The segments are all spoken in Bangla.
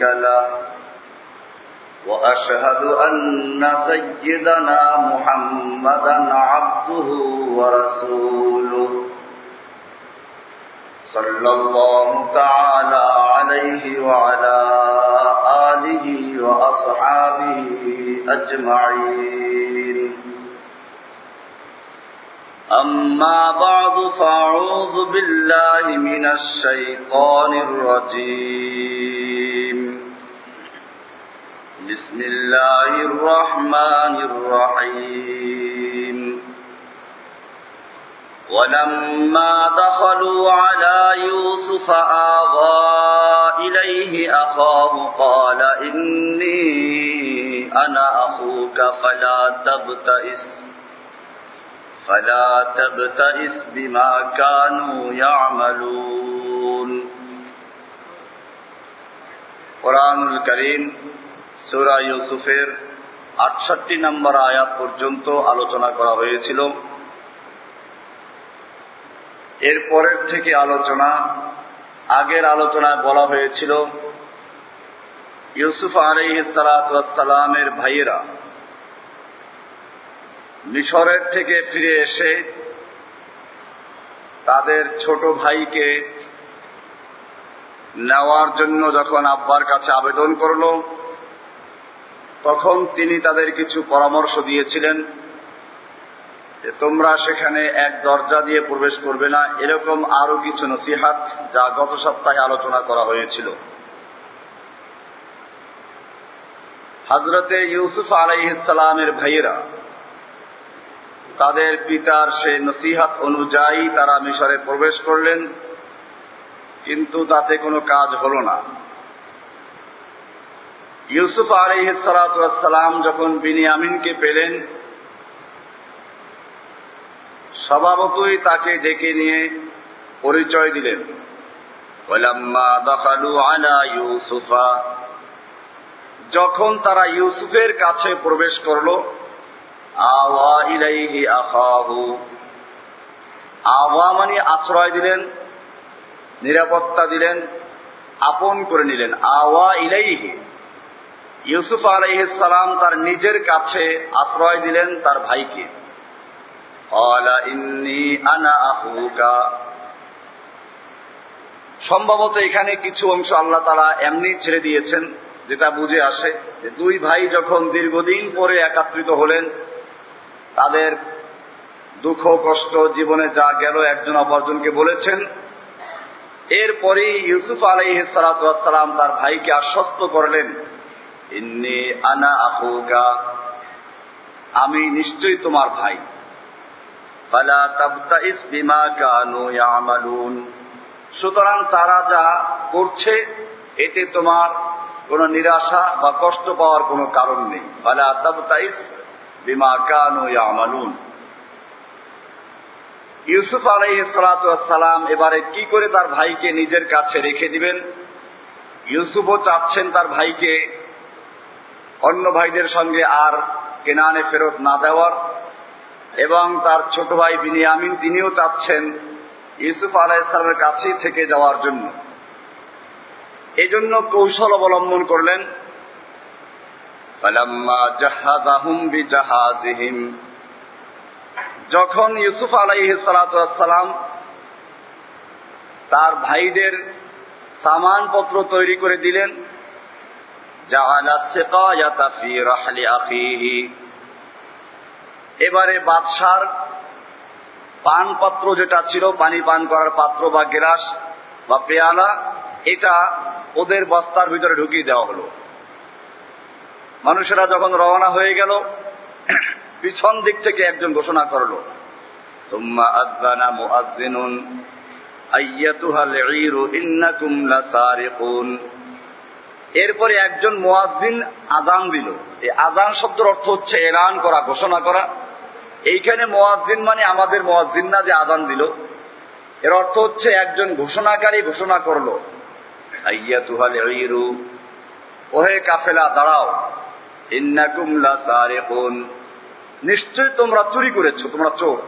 له وأشهد أن سيدنا محمدا عبده ورسوله. صلى الله تعالى عليه وعلى آله وأصحابه أجمعين. أما بعد فأعوذ بالله من الشيطان الرجيم بسم الله الرحمن الرحيم. ولما دخلوا على يوسف آغى إليه أخاه قال إني أنا أخوك فلا تبتئس فلا تبتئس بما كانوا يعملون. قرآن الكريم سورة يوسفر আটষট্টি নম্বর আয়াত পর্যন্ত আলোচনা করা হয়েছিল। এর পরের থেকে আলোচনা আগের আলোচনায় বলা হয়েছিল, ইউসুফ আলহ সালাতামের ভাইয়েরা মিশরের থেকে ফিরে এসে তাদের ছোট ভাইকে নেওয়ার জন্য যখন আব্বার কাছে আবেদন করল তখন তিনি তাদের কিছু পরামর্শ দিয়েছিলেন যে তোমরা সেখানে এক দরজা দিয়ে প্রবেশ করবে না। এরকম আরও কিছু নসিহাত যা গত সপ্তাহে আলোচনা করা হয়েছিল। হজরতে ইউসুফ আলাইসালামের ভাইয়েরা, তাদের পিতার সে নসিহাত অনুযায়ী তারা মিশরে প্রবেশ করলেন, কিন্তু তাতে কোনো কাজ হল না। ইউসুফ আলিহাসালাম যখন বিনিয়ামিনকে পেলেন, স্বভাবতই তাকে ডেকে নিয়ে পরিচয় দিলেন। ইউসুফা। যখন তারা ইউসুফের কাছে প্রবেশ করল, আওয়া ইলাইহি মানে আশ্রয় দিলেন, নিরাপত্তা দিলেন, আপন করে নিলেন। আওয়া ইলাইহি। ইউসুফ আলাইহিসালাম তার নিজের কাছে আশ্রয় দিলেন তার ভাইকে। সম্ভবত এখানে কিছু অংশ আল্লাহ তারা এমনি ছেড়ে দিয়েছেন, যেটা বুঝে আসে যে দুই ভাই যখন দীর্ঘদিন পরে একাত্রিত হলেন, তাদের দুঃখ, কষ্ট, জীবনে যা গেল একজন অপরজনকে বলেছেন। এরপরেই ইউসুফ আলাইহ সালাতাম তার ভাইকে আশ্বস্ত করলেন। ইন্নি আনা আমি নিশ্চয়ই তোমার ভাই। ফালা বিমা কানু ইয়ামালুন। সুতরাং তারা যা করছে, এতে তোমার কোন নিরাশা বা কষ্ট পাওয়ার কোনো কারণ নেই। ফালা তাবতাইস বিমা কানু ইয়ামালুন। ইউসুফ আলাইসালাম এবারে কি করে তার ভাইকে নিজের কাছে রেখে দিবেন? ইউসুফও চাচ্ছেন তার ভাইকে অন্য ভাইদের সঙ্গে আর কেনানে ফেরত না দেওয়ার এবং তার ছোট ভাই বিনিয়ামিন তিনিও চাচ্ছেন ইউসুফ আলাইসালামের কাছেই থেকে যাওয়ার জন্য। এজন্য কৌশল অবলম্বন করলেন। যখন ইউসুফ আলাইহ সালাম তার ভাইদের সামানপত্র তৈরি করে দিলেন এবারে বাদশার পান পাত্র যেটা ছিল, পানি পান করার পাত্র বা গ্লাস বা পেয়ালা, এটা ওদের বস্তার ভিতরে ঢুকিয়ে দেওয়া হলো। মানুষেরা যখন রওনা হয়ে গেল, পিছন দিক থেকে একজন ঘোষণা করল, সুম্মা আদানা এরপরে একজন মুয়াজ্জিন আজান দিল। এই আজান শব্দের অর্থ হচ্ছে এলান করা, ঘোষণা করা। এইখানে মোয়াজ্জিন মানে আমাদের মোয়াজ্জিন না যে আজান দিল। এর অর্থ হচ্ছে একজন ঘোষণাকারী ঘোষণা করল। আইয়া ওহে কাফেলা, দাঁড়াও। নিশ্চয় তোমরা চুরি করেছ, তোমরা চোর।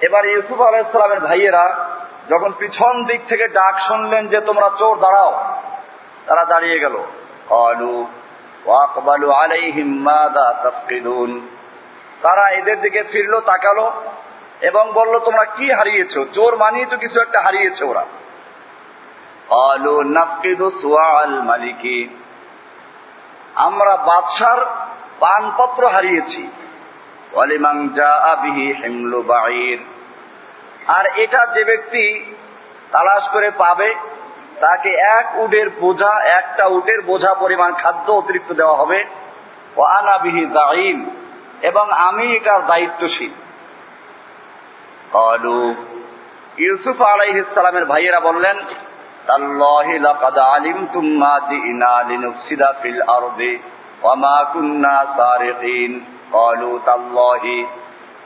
এবার ইউসুফ আলাইসালামের ভাইয়েরা যখন পিছন দিক থেকে ডাক শুনলেন যে তোমরা চোর, দাঁড়াও। তারা দাঁড়িয়ে গেল। অলু তারা এদের দিকে ফিরলো, তাকালো এবং বলল, তোমরা কি হারিয়েছো? চোর মানিয়ে তো কিছু একটা হারিয়েছে ওরা। আলু নাফকিদু সুয়াল মালিকি। আমরা বাদশার পানপত্র হারিয়েছি। ওয়ালিমাং যা বিহি হিমলু বাঈর। আর এটা যে ব্যক্তি তালাশ করে পাবে, তাকে এক উডের বোঝা, একটা উটের বোঝা পরিমাণ খাদ্য অতিরিক্ত দেওয়া হবে। আনাবিহি এবং আমি এটার দায়িত্বশীল। ভাইয়েরা বললেন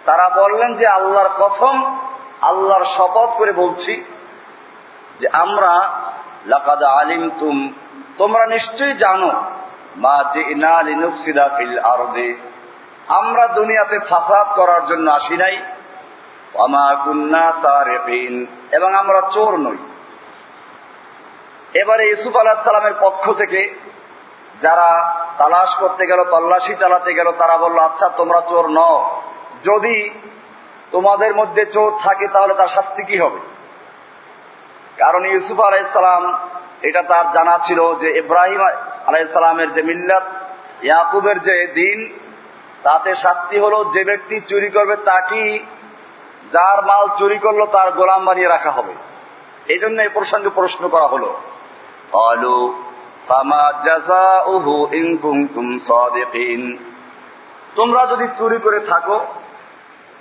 তারা বললেন যে, আল্লাহর কসম আল্লাহর শপথ করে বলছি যে আমরা লাকাদ আলিম তুম তোমরা নিশ্চয়ই জানো, মা লিনুফসিদা ফিল আরদি। আমরা দুনিয়াতে ফাসাদ করার জন্য আসি নাই। এবং আমরা চোর নই। এবারে ইউসুফ আলাহ সালামের পক্ষ থেকে যারা তালাশ করতে গেল, তল্লাশি চালাতে গেল, তারা বলল আচ্ছা তোমরা চোর ন যদি তোমাদের মধ্যে চোর থাকে, তাহলে তার শাস্তি কি হবে? কারণ ইউসুফ আলাইসালাম এটা তার জানা ছিল যে ইব্রাহিম আলাইসালামের যে মিল্লাত, ইয়াকুবের যে দিন, তাতে শাস্তি হলো যে ব্যক্তি চুরি করবে তাকেই যার মাল চুরি করল তার গোলাম বানিয়ে রাখা হবে। এই জন্য এই প্রসঙ্গে প্রশ্ন করা হলো অলু তোমরা যদি চুরি করে থাকো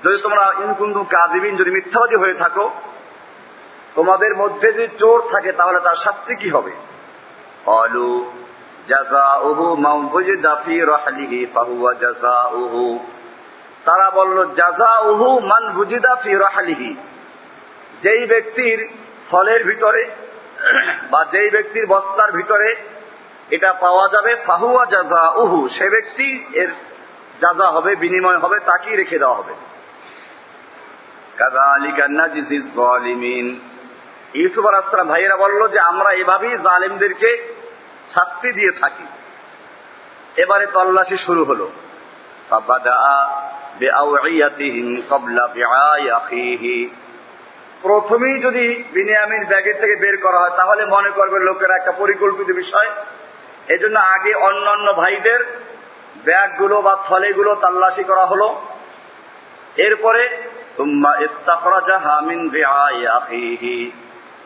যদি তোমরা ইনকুন্দু কাদিবিন যদি মিথ্যাবাদী হয়ে থাকো, তোমাদের মধ্যে যদি চোর থাকে, তাহলে তার শাস্তি কি হবে? অলু তারা বলল জাজা উহু মান বুজিদা ফি রহালিহি যেই ব্যক্তির ফলের ভিতরে বা যেই ব্যক্তির বস্তার ভিতরে এটা পাওয়া যাবে, ফাহুয়া জাজা উহু সে ব্যক্তি এর যাজা হবে, বিনিময় হবে, তাকেই রেখে দেওয়া হবে। ইউসুফ আলাহাম ভাইয়েরা বলল যে আমরা এভাবেই জালিমদেরকে শাস্তি দিয়ে থাকি। এবারে তল্লাশি শুরু হলো। প্রথমেই যদি বিনিয়ামিন ব্যাগের থেকে বের করা হয়, তাহলে মনে করবে লোকেরা একটা পরিকল্পিত বিষয়। এজন্য আগে অন্য অন্য ভাইদের ব্যাগগুলো বা থলেগুলো তল্লাশি করা হলো। এরপরে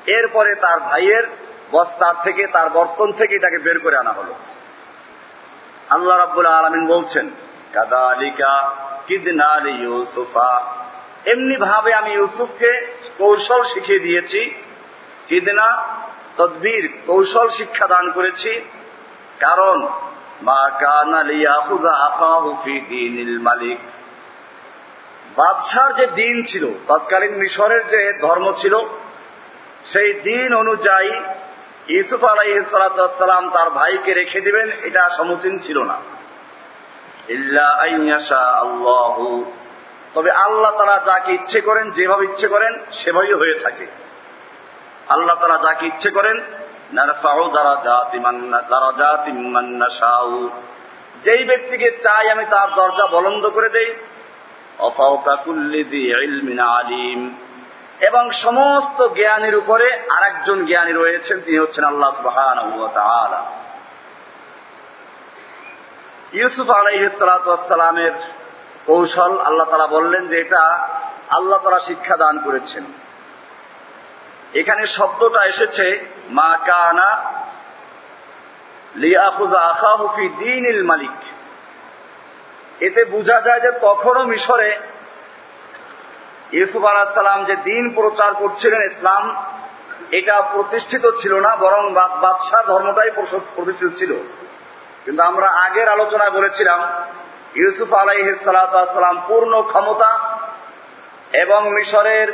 এরপরে তার ভাইয়ের বস্তার থেকে, তার বর্তন থেকে এটাকে বের করে আনা হলো। আল্লাহ রাবুল আলমিন বলছেন, কাদালিকা কিদনালি ইউসুফা। এমনি ভাবে আমি ইউসুফকে কৌশল শিখিয়ে দিয়েছি, কিদনা, তদবির, কৌশল শিক্ষা দান করেছি। কারণ, মা কানালিয়াহুজা আখাহু ফি দীনিল মালিক। বাদশার যে দিন ছিল, তৎকালীন মিশরের যে ধর্ম ছিল, সেই দিন অনুযায়ী ইউসুফ আলাই সালাতাম তার ভাইকে রেখে দিবেন, এটা সমুচীন ছিল না। তবে আল্লাহ তারা যাকে ইচ্ছে করেন, যেভাবে ইচ্ছে করেন, সেভাবেই হয়ে থাকে। আল্লাহ তারা যাকে ইচ্ছে করেন যেই ব্যক্তিকে চাই আমি তার দরজা বলন্দ করে দেই এবং সমস্ত জ্ঞানের উপরে আরেকজন জ্ঞানী রয়েছেন, তিনি হচ্ছেন আল্লাহ সুবাহান ইউসুফ আলাইসালামের কৌশল, আল্লাহ তালা বললেন যে এটা আল্লাহ তারা শিক্ষা দান করেছেন। এখানে শব্দটা এসেছে, মা কানা দিন মালিক। এতে বোঝা যায় যে তখনও মিশরে ইউসুফ আলাহাম যে দিন প্রচার করছিলেন ইসলাম, এটা প্রতিষ্ঠিত ছিল না, বরং বাদশাহ ধর্মটাই প্রতিষ্ঠিত ছিল। কিন্তু আমরা আগের আলোচনায় বলেছিলাম, ইউসুফ আলাইসালাম পূর্ণ ক্ষমতা এবং মিশরের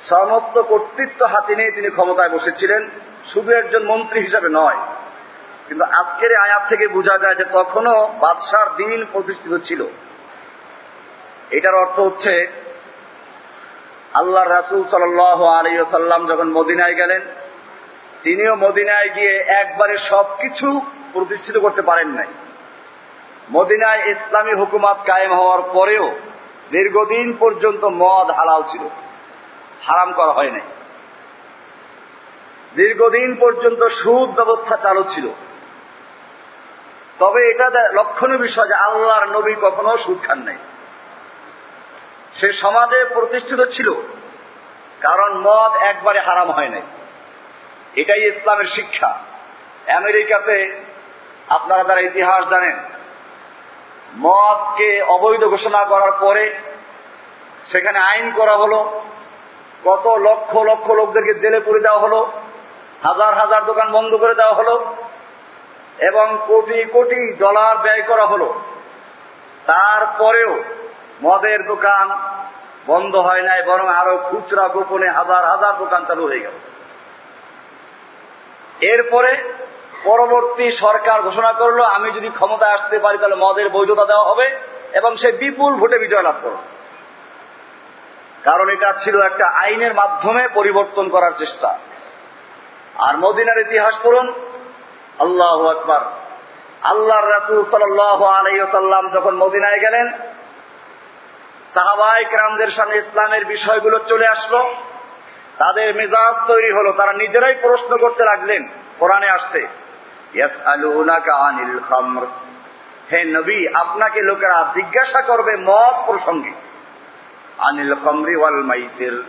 সমস্ত কর্তৃত্ব হাতে নিয়ে তিনি ক্ষমতায় বসেছিলেন, শুধু একজন মন্ত্রী হিসাবে নয়। কিন্তু আজকের আয়াত থেকে বোঝা যায় যে তখনও বাদশার দিন প্রতিষ্ঠিত ছিল। এটার অর্থ হচ্ছে আল্লাহ রাসুল সাল আলিয়াল্লাম যখন মদিনায় গেলেন, তিনিও মদিনায় গিয়ে একবারে সবকিছু প্রতিষ্ঠিত করতে পারেন নাই। মদিনায় ইসলামী হুকুমাত কায়েম হওয়ার পরেও দীর্ঘদিন পর্যন্ত মদ হালাল ছিল, হারাম করা হয় নাই। দীর্ঘদিন পর্যন্ত সুদ ব্যবস্থা চালু ছিল। তবে এটা লক্ষণীয় বিষয় যে আল্লাহর নবী কখনো সুদ খান নাই। সে সমাজে প্রতিষ্ঠিত ছিল, কারণ মদ একবারে হারাম হয় নাই। এটাই ইসলামের শিক্ষা। আমেরিকাতে, আপনারা যারা ইতিহাস জানেন, মদকে অবৈধ ঘোষণা করার পরে সেখানে আইন করা হলো, কত লক্ষ লক্ষ লোকদেরকে জেলে পুরে দেওয়া হলো, হাজার হাজার দোকান বন্ধ করে দেওয়া হলো এবং কোটি কোটি ডলার ব্যয় করা হলো। তারপরেও মদের দোকান বন্ধ হয় নাই, বরং আরও খুচরা গোপনে হাজার হাজার দোকান চালু হয়ে গেল। এরপরে পরবর্তী সরকার ঘোষণা করল, আমি যদি ক্ষমতায় আসতে পারি তাহলে মদের বৈধতা দেওয়া হবে এবং সে বিপুল ভোটে বিজয় লাভ করল কারণ এটা ছিল একটা আইনের মাধ্যমে পরিবর্তন করার চেষ্টা। আর মদিনার ইতিহাস পড়ুন আল্লাহ আকবার। আল্লাহর রাসুল সাল আলাইসাল্লাম যখন মদিনায় গেলেন সাহাবাই ক্রামদের সামনে ইসলামের বিষয়গুলো চলে আসলো। তাদের মেজাজ তৈরি হলো, তারা নিজেরাই প্রশ্ন করতে লাগলেন, কোরআনে আসছে হে নবী, আপনাকে লোকেরা জিজ্ঞাসা করবে মদ প্রসঙ্গে। আনিল খমরি ওয়াল মাইসির।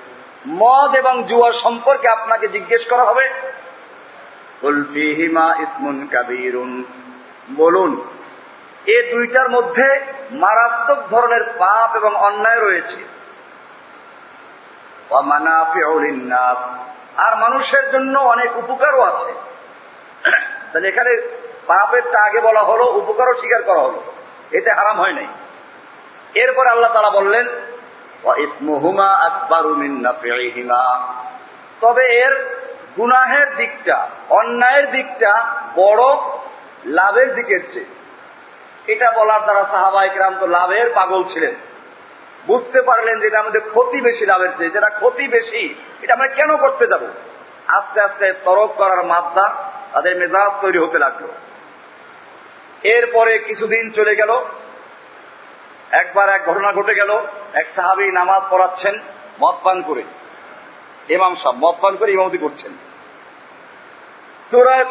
মদ এবং জুয়া সম্পর্কে আপনাকে জিজ্ঞেস করা হবে। বলুন, এ দুইটার মধ্যে মারাত্মক ধরনের পাপ এবং অন্যায় রয়েছে। আর মানুষের জন্য অনেক উপকারও আছে। তাহলে এখানে পাপেরটা আগে বলা হলো, উপকারও স্বীকার করা হলো। এতে হারাম হয় নাই। এরপর আল্লাহ তারা বললেন ইসমুহুমা আকবরুমিনা তবে এর গুনাহের দিকটা, অন্যায়ের দিকটা বড় লাভের দিকের চেয়ে। এটা বলার দ্বারা সাহাবাহিকরাম তো লাভের পাগল ছিলেন। বুঝতে পারলেন যে এটা আমাদের ক্ষতি বেশি লাভের চেয়ে। যেটা ক্ষতি বেশি, এটা আমরা কেন করতে যাব? আস্তে আস্তে তরক করার মাদ্দা তাদের মেজাজ তৈরি হতে লাগল। এরপরে কিছুদিন চলে গেল। একবার এক ঘটনা ঘটে গেল। এক সাহাবি নামাজ পড়াচ্ছেন মদ পান করে। ইমাম সাহ মদ পান করে ইমামতি করছেন।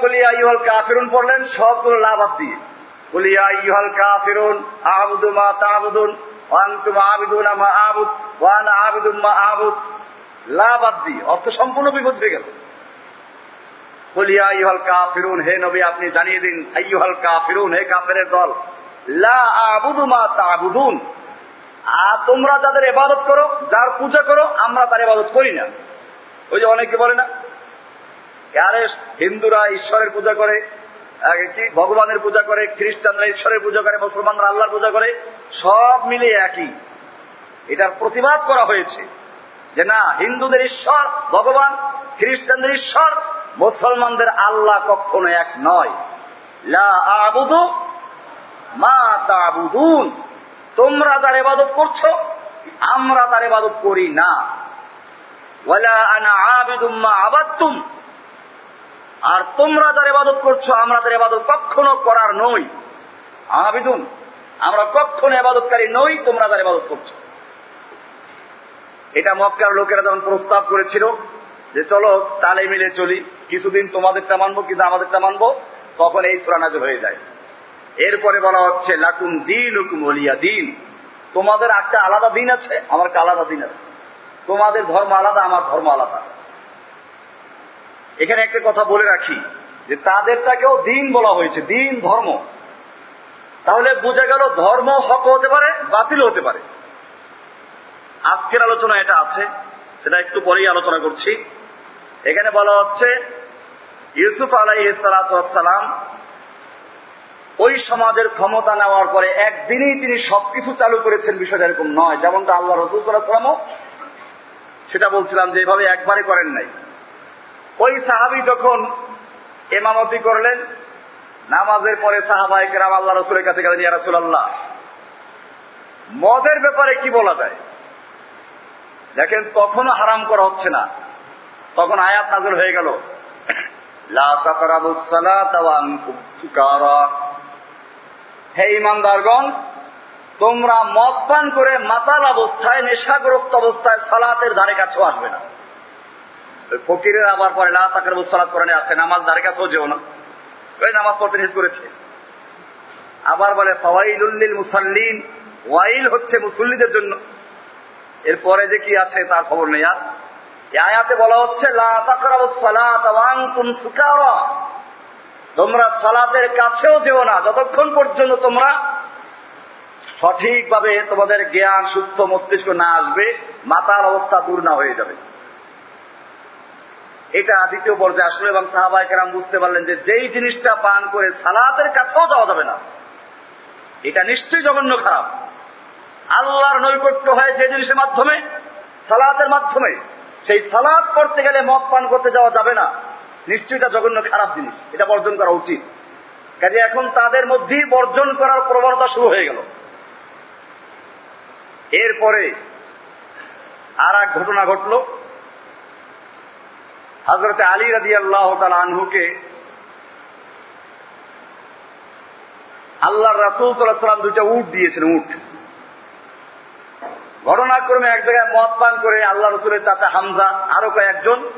কলিয়া ইহল কাফেরুন পড়লেন, সবগুলো দিয়ে। কলিয়া ইহল কাফেরুন মা তাহবুদুন আবিদুন মা আবুদ ওয়ান মা আবুদ। দিয়ে, অর্থ সম্পূর্ণ বিপদ হয়ে গেল। কলিয়া ইহল কাফিরুন, হে নবী, আপনি জানিয়ে দিন, আইয়ুহাল কাফিরুন, হে কাফেরের দল, লা আবুদু মা তাবুদুন। তোমরা যাদের এবাদত করো, যার পূজা করো, আমরা তার এবাদত করি না। ওই যে অনেকে বলে না আরে হিন্দুরা ঈশ্বরের পূজা করে কি ভগবানের পূজা করে, খ্রিস্টানরা ঈশ্বরের পূজা করে, মুসলমানরা আল্লাহর পূজা করে, সব মিলে একই। এটার প্রতিবাদ করা হয়েছে যে না, হিন্দুদের ঈশ্বর, ভগবান, খ্রিস্টানদের ঈশ্বর, মুসলমানদের আল্লাহ কখনো এক নয়। আবুদু মা তাবুদুন। তোমরা যার এবাদত করছ, আমরা তার এবাদত করি না। আর তোমরা যার এবাদত করছ, আমরা তার এবাদত কখনো করার নই। আবিদুন, আমরা কখনো এবাদতকারী নই, তোমরা তার এবাদত করছ। এটা মক্কার লোকেরা যখন প্রস্তাব করেছিল যে চলো তালে মিলে চলি, কিছুদিন তোমাদেরটা মানবো, কিন্তু আমাদেরটা মানবো, তখন এই সুরানাজ হয়ে যায়। এরপরে বলা হচ্ছে, লাকুম দিন হুকুম দিন। তোমাদের একটা আলাদা দিন আছে আমার একটা আলাদা দিন আছে। তোমাদের ধর্ম আলাদা, আমার ধর্ম আলাদা। এখানে একটা কথা বলে রাখি, যে তাদেরটাকেও দিন বলা হয়েছে, দিন ধর্ম। তাহলে বোঝা গেল ধর্ম হক হতে পারে, বাতিল হতে পারে। আজকের আলোচনা এটা আছে, সেটা একটু পরেই আলোচনা করছি। এখানে বলা হচ্ছে, ইউসুফ আলাইসালাম ওই সমাজের ক্ষমতা নেওয়ার পরে একদিনেই তিনি সবকিছু চালু করেছেন, বিষয়টা এরকম নয়, যেমনটা আল্লাহ রসুল সাল্লাহামও সেটা বলছিলাম যে এভাবে একবারে করেন নাই। ওই সাহাবি যখন এমামতি করলেন, নামাজের পরে সাহাবাই কেরাম আল্লাহ রসুলের কাছে গেলেন, ইয়া রসুল আল্লাহ মদের ব্যাপারে কি বলা যায়? দেখেন, তখনও হারাম করা হচ্ছে না। তখন আয়াত নাজল হয়ে গেল। হে ইমানদারগণ তোমরা মদ পান করে মাতাল অবস্থায়, নেশাগ্রস্ত অবস্থায় সালাতের ধারে কাছেও আসবে না। ফকিরের আবার পরে লা তাকার সালাত কোরআনে আছে, নামাজ ধারে কাছেও যেও না। ওই নামাজ পড়তে নিজ করেছে। আবার বলে ফওয়াইলুল্লিল মুসাল্লিন ওয়াইল হচ্ছে মুসল্লিদের জন্য। এরপরে যে কি আছে তার খবর নেই। আর আয়াতে বলা হচ্ছে তোমরা সালাতের কাছেও যেও না, যতক্ষণ পর্যন্ত তোমরা সঠিকভাবে তোমাদের জ্ঞান, সুস্থ মস্তিষ্ক না আসবে মাতার অবস্থা দূর না হয়ে যাবে। এটা দ্বিতীয় পর্যায়ে আসলো এবং সাহাবাই কেরাম বুঝতে পারলেন যে যেই জিনিসটা পান করে সালাতের কাছেও যাওয়া যাবে না। এটা নিশ্চয়ই জঘন্য খারাপ। আল্লাহর নৈকট্য হয় যে জিনিসের মাধ্যমে, সালাতের মাধ্যমে। সেই সালাদ করতে গেলে মদ পান করতে যাওয়া যাবে না। নিশ্চয়ই এটা জঘন্য খারাপ জিনিস। এটা বর্জন করা উচিত। কাজে এখন তাদের মধ্যেই বর্জন করার প্রবণতা শুরু হয়ে গেল। এরপরে আর এক ঘটনা ঘটল। হজরতে আলী রাজি আল্লাহ আনহুকে আল্লাহ রাসুল সাল্লাম দুইটা উঠ দিয়েছেন উঠ ঘটনাক্রমে এক জায়গায় মদ পান করে আল্লাহ রসুলের চাচা হামজা, আরও কয়েকজন।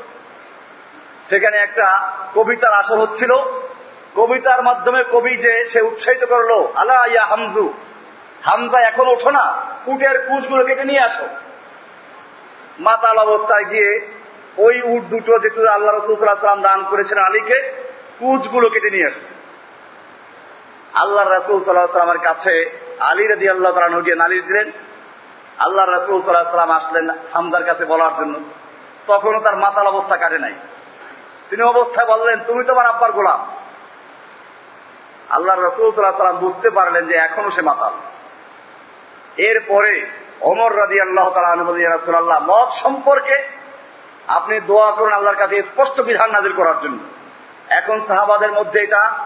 সেখানে একটা কবিতার আসর হচ্ছিল। কবিতার মাধ্যমে কবি যে সে উৎসাহিত করল আল্লাহ হামজু? হামজা এখন ওঠো না, উটের কুচগুলো কেটে নিয়ে আসো। মাতাল অবস্থায় গিয়ে ওই উট দুটো যেটু আল্লাহ রসুলাম দান করেছেন আলীকে কুচগুলো কেটে নিয়ে আসছে আল্লাহ রসুল সাল্লাহ সাল্লামের কাছে আলী রাদি আল্লাহ তালান গিয়ে নালিশ দিলেন। আল্লাহ রসুল সাল্লাহ সাল্লাম আসলেন হামজার কাছে বলার জন্য। তখনও তার মাতাল অবস্থা কাটে নাই। তিনি অবস্থায় বললেন, তুমি তোমার আব্বার গোলাম। আল্লাহ রসুল সাল্লাহ সাল্লাম বুঝতে পারলেন যে এখনও সে মাতাল। এরপরে অমর রাজি আল্লাহ তালা মদ সম্পর্কে আপনি দোয়া করুন আল্লাহর কাছে স্পষ্ট বিধান নাজির করার জন্য। এখন সাহাবাদের মধ্যে এটা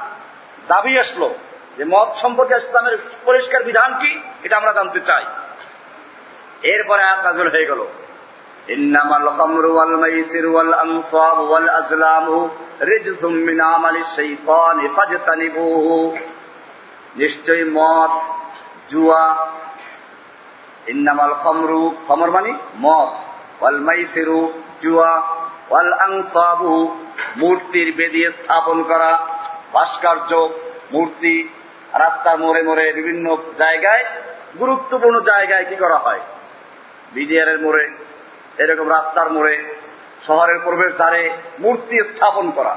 দাবি আসলো যে মদ সম্পর্কে ইসলামের পরিষ্কার বিধান কি, এটা আমরা জানতে চাই। এরপরে আয়াত নাজিল হয়ে গেল। আনসাব ওয়াল নিশ্চয় মদ, জুয়া ইন্নামাল খমরু, খমর মানে মদ। ওয়াল মাইসিরু, জুয়া। ওয়াল আংসাবু মূর্তির বেদি স্থাপন করা। ভাস্কর্য, মূর্তি, রাস্তার মোড়ে মোড়ে বিভিন্ন জায়গায়, গুরুত্বপূর্ণ জায়গায় কি করা হয়? বিডিআরের মোড়ে, এরকম রাস্তার মোড়ে, শহরের প্রবেশ দ্বারে মূর্তি স্থাপন করা।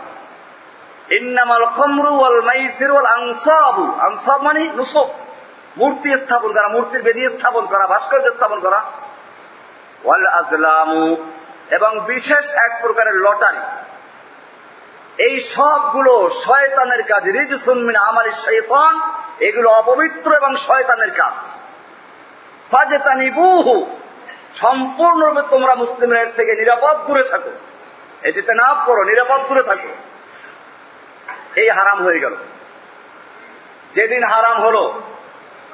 ইন্নামাল খমরু, ওয়াল মাইসির, ওয়াল আংসাবু আংসাব মানে নুসব মূর্তি স্থাপন করা, মূর্তির বেদি স্থাপন করা, ভাস্কর্য স্থাপন করা। ওয়াল আজলামু, এবং বিশেষ এক প্রকারের লটারি। এই সবগুলো শয়তানের কাজ। রিজ সুনমিন আমালি শৈতান, এগুলো অপবিত্র এবং শয়তানের কাজ। ফাজেতানি বুহু সম্পূর্ণরূপে তোমরা মুসলিমরা এর থেকে নিরাপদ দূরে থাকো। এটিতে না করো, নিরাপদ দূরে থাকো। এই হারাম হয়ে গেল। যেদিন হারাম হলো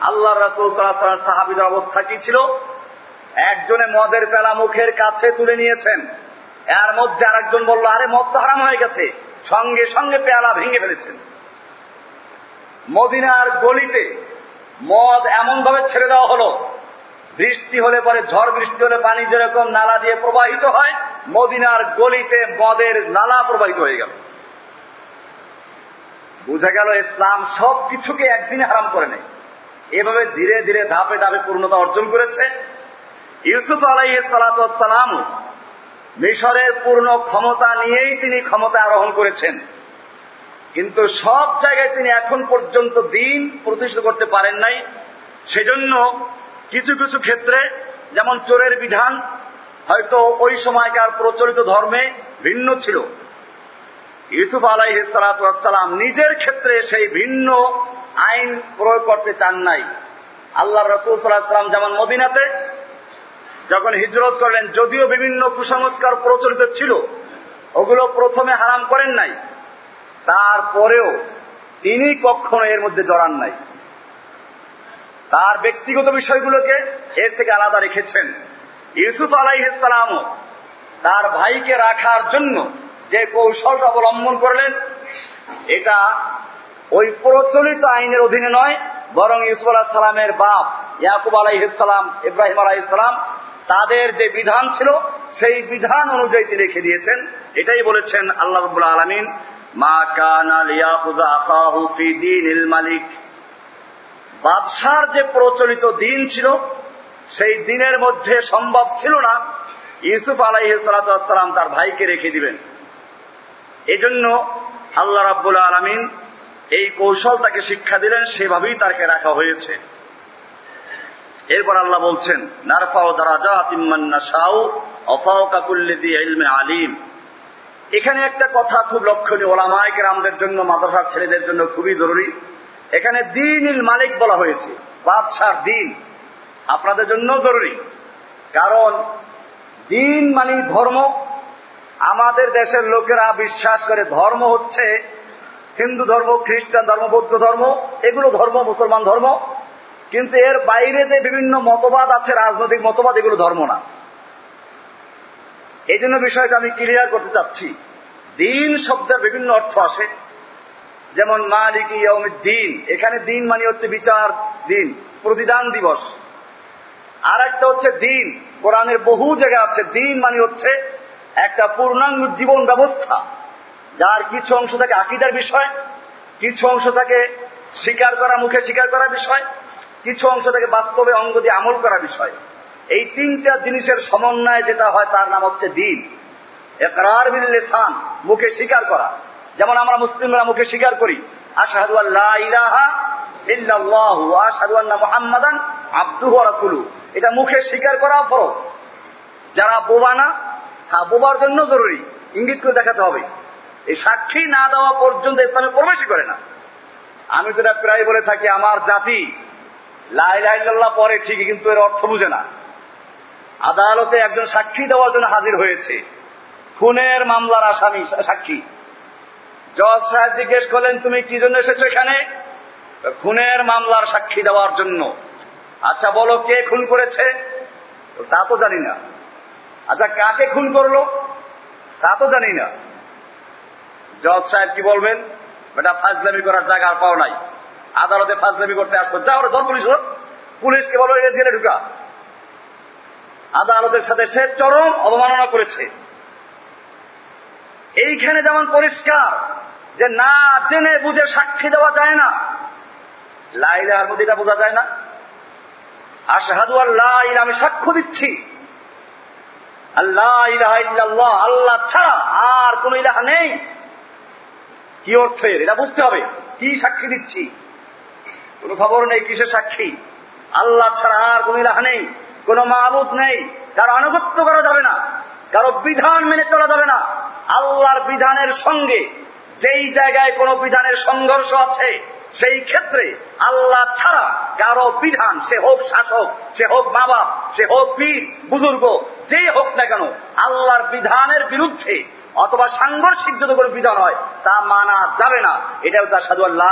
আল্লাহ রাসুল সাল্লাহ সাহাবিদের অবস্থা কি ছিল? একজনে মদের পেলা মুখের কাছে তুলে নিয়েছেন। এর মধ্যে আরেকজন বলল, আরে, মদ তো হারাম হয়ে গেছে। সঙ্গে সঙ্গে পেয়ালা ভেঙে ফেলেছেন। মদিনার গলিতে মদ এমন ভাবে ছেড়ে দেওয়া হলো, বৃষ্টি হলে পরে ঝড় বৃষ্টি হলে পানি যেরকম নালা দিয়ে প্রবাহিত হয়, মদিনার গলিতে মদের নালা প্রবাহিত হয়ে গেল। বুঝা গেল ইসলাম সব কিছুকে একদিনে হারাম করে নেই এভাবে ধীরে ধীরে ধাপে ধাপে পূর্ণতা অর্জন করেছে। ইউসুফ আলাই সালাতাম মিশরের পূর্ণ ক্ষমতা নিয়েই তিনি ক্ষমতা আরোহণ করেছেন। কিন্তু সব জায়গায় তিনি এখন পর্যন্ত দিন প্রতিষ্ঠিত করতে পারেন নাই। সেজন্য কিছু কিছু ক্ষেত্রে, যেমন চোরের বিধান, হয়তো ওই সময়কার প্রচলিত ধর্মে ভিন্ন ছিল। ইউসুফ আলাইহ সালাতাম নিজের ক্ষেত্রে সেই ভিন্ন আইন প্রয়োগ করতে চান নাই। আল্লাহ রসুল সাল্লাহাম যেমন মদিনাতে যখন হিজরত করলেন, যদিও বিভিন্ন কুসংস্কার প্রচলিত ছিল, ওগুলো প্রথমে হারাম করেন নাই। তারপরেও তিনি কখনো এর মধ্যে জড়ান নাই। তার ব্যক্তিগত বিষয়গুলোকে এর থেকে আলাদা রেখেছেন। ইউসুফ আলাইসালামও তার ভাইকে রাখার জন্য যে কৌশলটা অবলম্বন করলেন, এটা ওই প্রচলিত আইনের অধীনে নয়, বরং ইউসুফ আলাহ সালামের বাপ ইয়াকুব আলাইসালাম ইব্রাহিম আলাইসালাম তাদের যে বিধান ছিল, সেই বিধান অনুযায়ী তিনি রেখে দিয়েছেন। এটাই বলেছেন আল্লাহ রবুল্লা আলমিন, মা কানা লিয়াকুজা আখাহু ফি মালিক। বাদশার যে প্রচলিত দিন ছিল, সেই দিনের মধ্যে সম্ভব ছিল না ইউসুফ আলাইহ সালাতাম তার ভাইকে রেখে দিবেন। এজন্য আল্লাহ রাব্বুল আলমিন এই কৌশল তাকে শিক্ষা দিলেন, সেভাবেই তাকে রাখা হয়েছে। এরপর আল্লাহ বলছেন নারফাও দারাজা তিম্মান্না সাউ অফাও কাকুল্লিদি ইলমে আলিম। এখানে একটা কথা খুব লক্ষণীয় ওলামায়ক রামদের জন্য, মাদ্রাসার ছেলেদের জন্য খুবই জরুরি। এখানে দিন ইল মালিক বলা হয়েছে, বাদশার দিন। আপনাদের জন্য জরুরি। কারণ, দিন মানে ধর্ম। আমাদের দেশের লোকেরা বিশ্বাস করে ধর্ম হচ্ছে হিন্দু ধর্ম, খ্রিস্টান ধর্ম, বৌদ্ধ ধর্ম, এগুলো ধর্ম, মুসলমান ধর্ম। কিন্তু এর বাইরে যে বিভিন্ন মতবাদ আছে, রাজনৈতিক মতবাদ, এগুলো ধর্ম না। এই জন্য বিষয়টা আমি ক্লিয়ার করতে চাচ্ছি। দিন শব্দের বিভিন্ন অর্থ আসে। যেমন মালিক দিন এখানে দিন মানে হচ্ছে বিচার দিন, প্রতিদান দিবস। আর একটা হচ্ছে দিন। কোরআনের বহু জায়গা আছে। দিন মানে হচ্ছে একটা পূর্ণাঙ্গ জীবন ব্যবস্থা। যার কিছু অংশ থাকে আকিদার বিষয়, কিছু অংশ থাকে স্বীকার করা, মুখে স্বীকার করা বিষয়, কিছু অংশ থেকে বাস্তবে অঙ্গ দিয়ে আমল করা বিষয়। এই তিনটা জিনিসের সমন্বয় যেটা হয় তার নাম হচ্ছে দিন। একরার বিল্লেসান মুখে স্বীকার করা। যেমন আমরা মুসলিমরা মুখে স্বীকার করি, আশাহাদু আল্লাহ এটা মুখে স্বীকার করা ফরজ। যারা বোবা না হ্যাঁ বোবার জন্য জরুরি। ইঙ্গিত করে দেখাতে হবে। এই সাক্ষী না দেওয়া পর্যন্ত ইসলামে প্রবেশই করে না। আমি এটা প্রায় বলে থাকি, আমার জাতি লাইলাইল্লাহ পরে ঠিকই, কিন্তু এর অর্থ বুঝে না। আদালতে একজন সাক্ষী দেওয়ার জন্য হাজির হয়েছে। খুনের মামলার আসামি, সাক্ষী। জজ সাহেব জিজ্ঞেস করলেন, তুমি কি জন্য এসেছ এখানে? খুনের মামলার সাক্ষী দেওয়ার জন্য। আচ্ছা বলো কে খুন করেছে? তা তো জানি না। আচ্ছা কাকে খুন করল? তা তো জানি না। জজ সাহেব কি বলবেন? বেটা, ফাজলামি করার জায়গা আর পাও নাই। আদালতে ফাজলামি করতে আসছো। যা ওরা ধর পুলিশ পুলিশকে বলো এটা জেলে ঢুকা। আদালতের সাথে সে চরম অবমাননা করেছে। এইখানে যেমন পরিষ্কার যে না জেনে বুঝে সাক্ষী দেওয়া যায় না লাইলার মধ্যে এটা বোঝা যায় না। আশহাদু আল্লাহ আমি সাক্ষ্য দিচ্ছি। আল্লাহ আল্লাহ ছাড়া আর কোন ইলাহা নেই। কি অর্থের এটা বুঝতে হবে। কি সাক্ষী দিচ্ছি? কোন খবর নেই, কিসের সাক্ষী? আল্লাহ ছাড়া আর কোন ইলাহা নেই, কোন মাহবুদ নেই। কারও আনুগত্য করা যাবে না, কারও বিধান মেনে চলা যাবে না। আল্লাহর বিধানের সঙ্গে যেই জায়গায় কোন বিধানের সংঘর্ষ আছে, সেই ক্ষেত্রে আল্লাহ ছাড়া কারও বিধান, সে হোক শাসক, সে হোক বাবা সে হোক পীর, বুজুর্গ, যেই হোক না কেন, আল্লাহর বিধানের বিরুদ্ধে অথবা সাংঘর্ষিক যদি কোনো বিধান হয় তা মানা যাবে না। এটা হচ্ছে সাধু আল্লাহ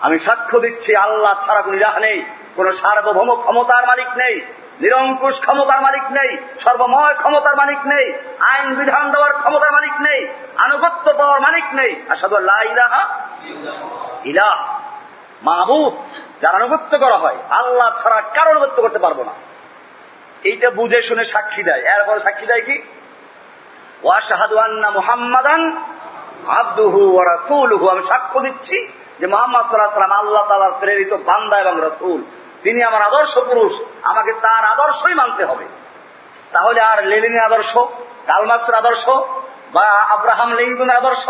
আমি সাক্ষ্য দিচ্ছি, আল্লাহ ছাড়া কোন ইলাহা নেই। কোন সার্বভৌম ক্ষমতার মালিক নেই। নিরঙ্কুশ ক্ষমতার মালিক নেই। সর্বময় ক্ষমতার মালিক নেই। আইন বিধান দেওয়ার ক্ষমতার মালিক নেই। আনুগত্য পাওয়ার মালিক নেই। আর সাধু আল্লাহ ইলাহা ইলাহ মাহবুদ যার আনুগত্য করা হয়, আল্লাহ ছাড়া কারও আনুগত্য করতে পারব না। এইটা বুঝে শুনে সাক্ষী দেয়। এরপরে সাক্ষী দেয় কি? মুহাম্মাদান আমি সাক্ষ্য দিচ্ছি যে মোহাম্মদ সাল্লাহ সাল্লাম আল্লাহ তালার প্রেরিত বান্দা এবং রসুল। তিনি আমার আদর্শ পুরুষ, আমাকে তার আদর্শই মানতে হবে। তাহলে আর লেলিনের আদর্শ কালমার্সের আদর্শ বা আব্রাহাম লিঙ্কনের আদর্শ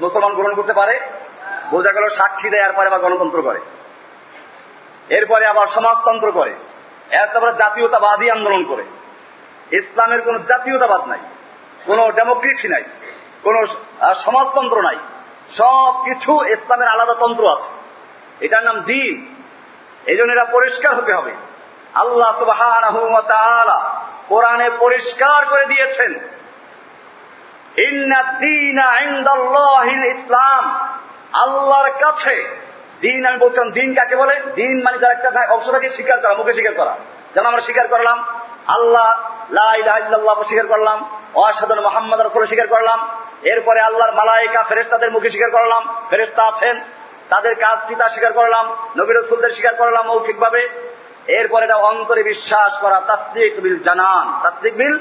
মুসলমান গ্রহণ করতে পারে, বোঝা গেল সাক্ষী দেয় এরপরে আবার গণতন্ত্র করে। এরপরে আবার সমাজতন্ত্র করে, এরপরে জাতীয়তাবাদী আন্দোলন করে। ইসলামের কোন জাতীয়তাবাদ নাই। কোন ডেমোক্রেসি নাই, কোন সমাজতন্ত্র নাই সব কিছু ইসলামের আলাদা তন্ত্র আছে। এটার নাম দিন। এই জন্য এরা পরিষ্কার হতে হবে। আল্লাহ সুবাহ কোরআনে পরিষ্কার করে দিয়েছেন ইসলাম। আল্লাহর কাছে দিন আমি বলছিলাম দিন কাকে বলে? দিন মানে যার একটা অংশটাকে স্বীকার করা, মুখে স্বীকার করা। যেন আমরা স্বীকার করলাম, আল্লাহ লাহ স্বীকার করলাম অসাধারণ মোহাম্মদ রসুল স্বীকার করলাম। এরপরে আল্লাহর মালায়িকা ফেরেস্তাদের মুখে স্বীকার করলাম। ফেরেস্তা আছেন, তাদের কাজ কি তা স্বীকার করলাম নবীর রসুলদের স্বীকার করলাম মৌখিকভাবে। এরপরে এটা অন্তরে বিশ্বাস করা, তাসদিক বিল জানান। তাসদিক বিল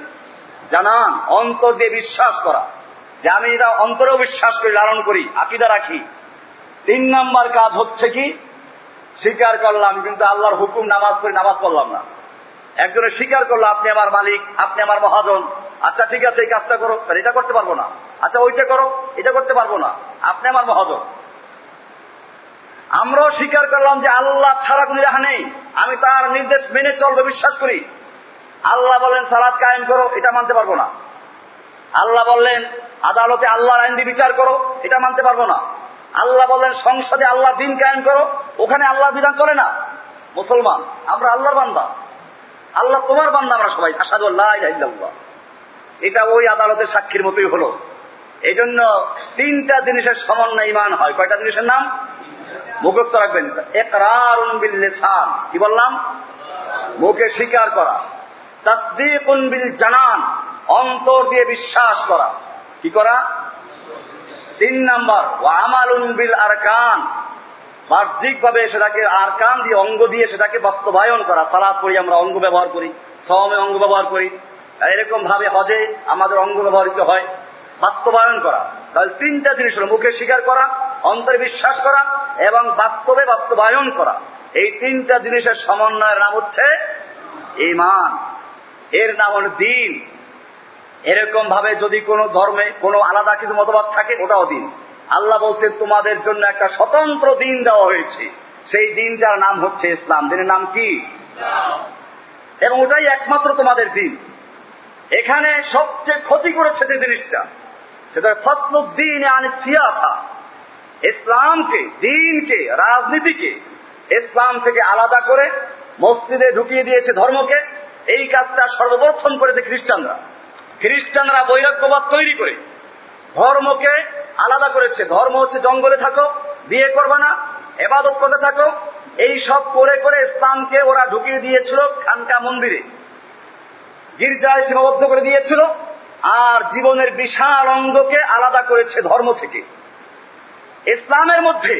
জানান, অন্তর দিয়ে বিশ্বাস করা। যে আমি এটা অন্তরেও বিশ্বাস করি, লালন করি, আকিদা রাখি। তিন নাম্বার কাজ হচ্ছে কি? স্বীকার করলাম, কিন্তু আল্লাহর হুকুম নামাজ পড়ি নামাজ পড়লাম না। একজনে স্বীকার করল, আপনি আমার মালিক, আপনি আমার মহাজন। আচ্ছা ঠিক আছে, এই কাজটা করো। এটা করতে পারব না। আচ্ছা ওইটা করো, এটা করতে পারব না। আপনি আমার মহাজন। আমরাও স্বীকার করলাম যে আল্লাহ ছাড়া কোন রাহা নেই। আমি তার নির্দেশ মেনে চলবে, বিশ্বাস করি। আল্লাহ বলেন সালাদ কায়েম করো, এটা মানতে পারব না। আল্লাহ বললেন, আদালতে আল্লাহর আইন দিয়ে বিচার করো, এটা মানতে পারব না। আল্লাহ বললেন, সংসদে আল্লাহ দিন কায়েম করো, ওখানে আল্লাহর বিধান চলে না। মুসলমান, আমরা আল্লাহর বান্দা। আল্লাহ তোমার বান্দা আমরা সবাই। আসাদু আল্লাহ এটা ওই আদালতের সাক্ষীর মতোই হলো। এই জন্য তিনটা জিনিসের সমন্বয় ইমান হয়। কয়টা জিনিসের নাম? মুখস্থ রাখবেন। একরার লিসান। কি বললাম? মুখে স্বীকার করা। তাসদিক বিল জানান। অন্তর দিয়ে বিশ্বাস করা। কি করা? তিন নাম্বার ও আমাল বিল আরকান। বাহ্যিক ভাবে সেটাকে আরকান দিয়ে অঙ্গ দিয়ে সেটাকে বাস্তবায়ন করা। সালাদ করি আমরা অঙ্গ ব্যবহার করি। সমে অঙ্গ ব্যবহার করি। এরকম ভাবে হজে আমাদের অঙ্গ ব্যবহৃত হয় বাস্তবায়ন করা। তাহলে তিনটা জিনিস হলো মুখে স্বীকার করা অন্তরে বিশ্বাস করা এবং বাস্তবে বাস্তবায়ন করা। এই তিনটা জিনিসের সমন্বয়ের নাম হচ্ছে ইমান এর নাম হল দিন। এরকম ভাবে যদি কোনো ধর্মে কোনো আলাদা কিছু মতবাদ থাকে ওটাও দিন। আল্লাহ বলছে তোমাদের জন্য একটা স্বতন্ত্র দিন দেওয়া হয়েছে। সেই দিনটার নাম হচ্ছে ইসলাম। দিনের নাম কি? এবং ওটাই একমাত্র তোমাদের দিন। এখানে সবচেয়ে ক্ষতি করেছে যে জিনিসটা, সেটা ফসলুদ্দিন আন সিয়াসা। ইসলামকে, দিনকে, রাজনীতিকে ইসলাম থেকে আলাদা করে মসজিদে ঢুকিয়ে দিয়েছে ধর্মকে, এই কাজটা সর্বপ্রথম করেছে খ্রিস্টানরা। খ্রিস্টানরা বৈরাগ্যবাদ তৈরি করে ধর্মকে আলাদা করেছে। ধর্ম হচ্ছে জঙ্গলে থাকো, বিয়ে করবে না, এবাদত করতে থাকো এই সব করে করে ইসলামকে ওরা ঢুকিয়ে দিয়েছিল খানকা মন্দিরে। গির্জায় সীমাবদ্ধ করে দিয়েছিল, আর জীবনের বিশাল অঙ্গকে আলাদা করেছে ধর্ম থেকে। ইসলামের মধ্যে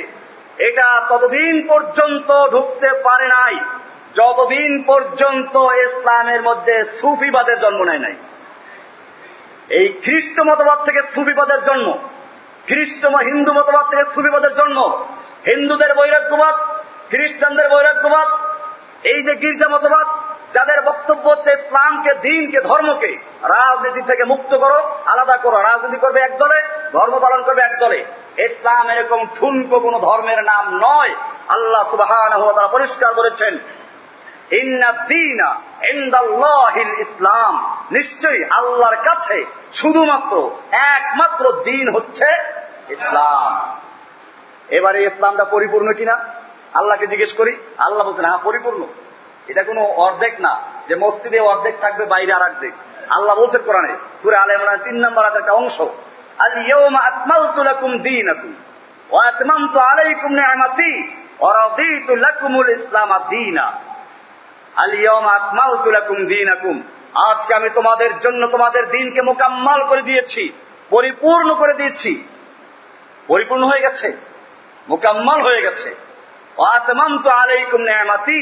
এটা ততদিন পর্যন্ত ঢুকতে পারে নাই, যতদিন পর্যন্ত ইসলামের মধ্যে সুফিবাদের জন্ম নেয় নাই। এই খ্রিস্ট মতবাদ থেকে সুফিবাদের জন্ম, খ্রিস্ট হিন্দু মতবাদ থেকে সুফিবাদের জন্ম, হিন্দুদের বৈরাগ্যবাদ, খ্রিস্টানদের বৈরাগ্যবাদ, এই যে গির্জা মতবাদ যাদের বক্তব্য হচ্ছে ইসলামকে, দিনকে, ধর্মকে, রাজনীতি থেকে মুক্ত করো, আলাদা করো। রাজনীতি করবে এক দলে, ধর্ম পালন করবে এক দলে। ইসলাম এরকম ঠুনকো কোন ধর্মের নাম নয়। আল্লাহ সুবাহ পরিষ্কার বলেছেন ইসলাম। নিশ্চয়ই আল্লাহর কাছে শুধুমাত্র একমাত্র দিন হচ্ছে ইসলাম। এবারে ইসলামটা পরিপূর্ণ কিনা? আল্লাহকে জিজ্ঞেস করি। আল্লাহ বলছেন হ্যাঁ পরিপূর্ণ। এটা কোনো অর্ধেক না, যে মসজিদে অর্ধেক থাকবে, বাইরে আর অর্ধেক আল্লাহ বলছেন কোরআনে, সুরে আলে ইমরান তিন নম্বর একটা অংশ আল ইয়ৌমা আকমালতু লাকুম দীনাকুম ওয়া আতমামতু আলাইকুম নি'মাতি ওয়া রাদিতু লাকুমুল ইসলাম দীনা। আল ইয়ৌমা আকমালতু লাকুম দীনাকুম আজকে আমি তোমাদের জন্য তোমাদের দিনকে মোকাম্মাল করে দিয়েছি, পরিপূর্ণ করে দিয়েছি। পরিপূর্ণ হয়ে গেছে, মোকাম্মাল হয়ে গেছে। ওয়া আতমামতু আলাইকুম নি'মাতি